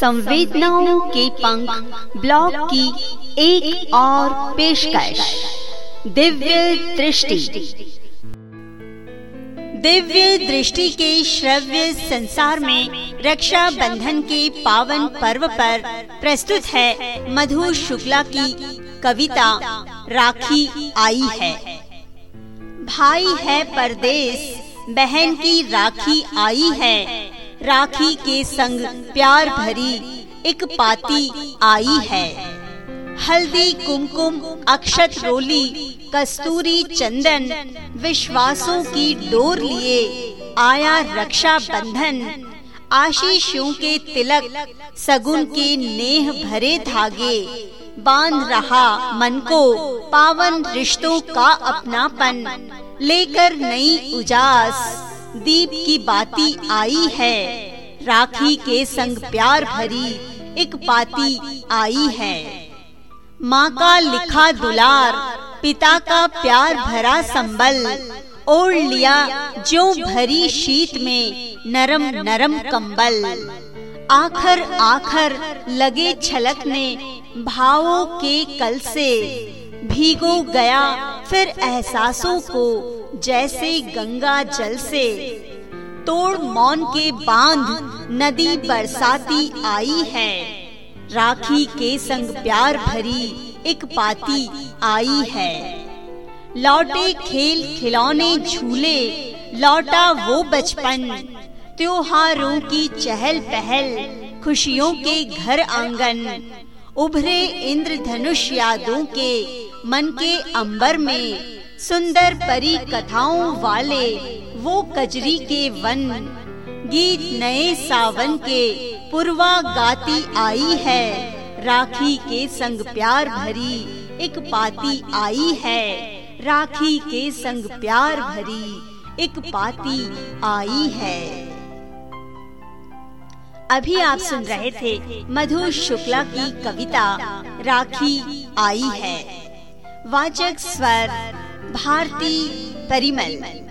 संवेदनाओं के पंख ब्लॉग की एक और पेशकश। दिव्य दृष्टि। दिव्य दृष्टि के श्रव्य संसार में रक्षा बंधन के पावन पर्व पर प्रस्तुत है मधु शुक्ला की कविता, राखी आई है। भाई है परदेश बहन की राखी आई है। राखी के संग प्यार भरी एक पाती आई है। हल्दी, कुमकुम, अक्षत रोली, कस्तूरी चंदन, विश्वासों की डोर लिए आया रक्षा बंधन आशीषों के तिलक, सगुन के नेह भरे धागे। बाँध रहा मन को पावन रिश्तों का अपनापन। लेकर नई उजास, दीप की बाती आई है। राखी के संग प्यार भरी एक पाती आई है। माँ का लिखा दुलार, पिता का प्यार भरा संबल, ओढ़ लिया जो भरी शीत में नरम नरम कंबल। आखर आखर लगे छलकने भावों के कल से, भीगो गया फिर एहसासों को जैसे गंगा जल से। तोड़ मौन के बाँध नदी बरसाती आई है। राखी के संग प्यार भरी एक पाती आई है। लौटे खेल खिलौने झूले, लौटा वो बचपन, त्योहारों की चहल पहल, खुशियों के घर आँगन, उभरे इंद्रधनुष यादों के मन के अंबर में सुंदर परी कथाओं वाले वो कजरी के वन। गीत नए सावन के पुरवा गाती आई है। राखी के संग प्यार भरी एक पाती आई है। राखी के संग प्यार भरी एक पाती आई है। अभी आप सुन रहे थे मधु शुक्ला की कविता, राखी आई है। वाचक स्वर, भारती परिमल।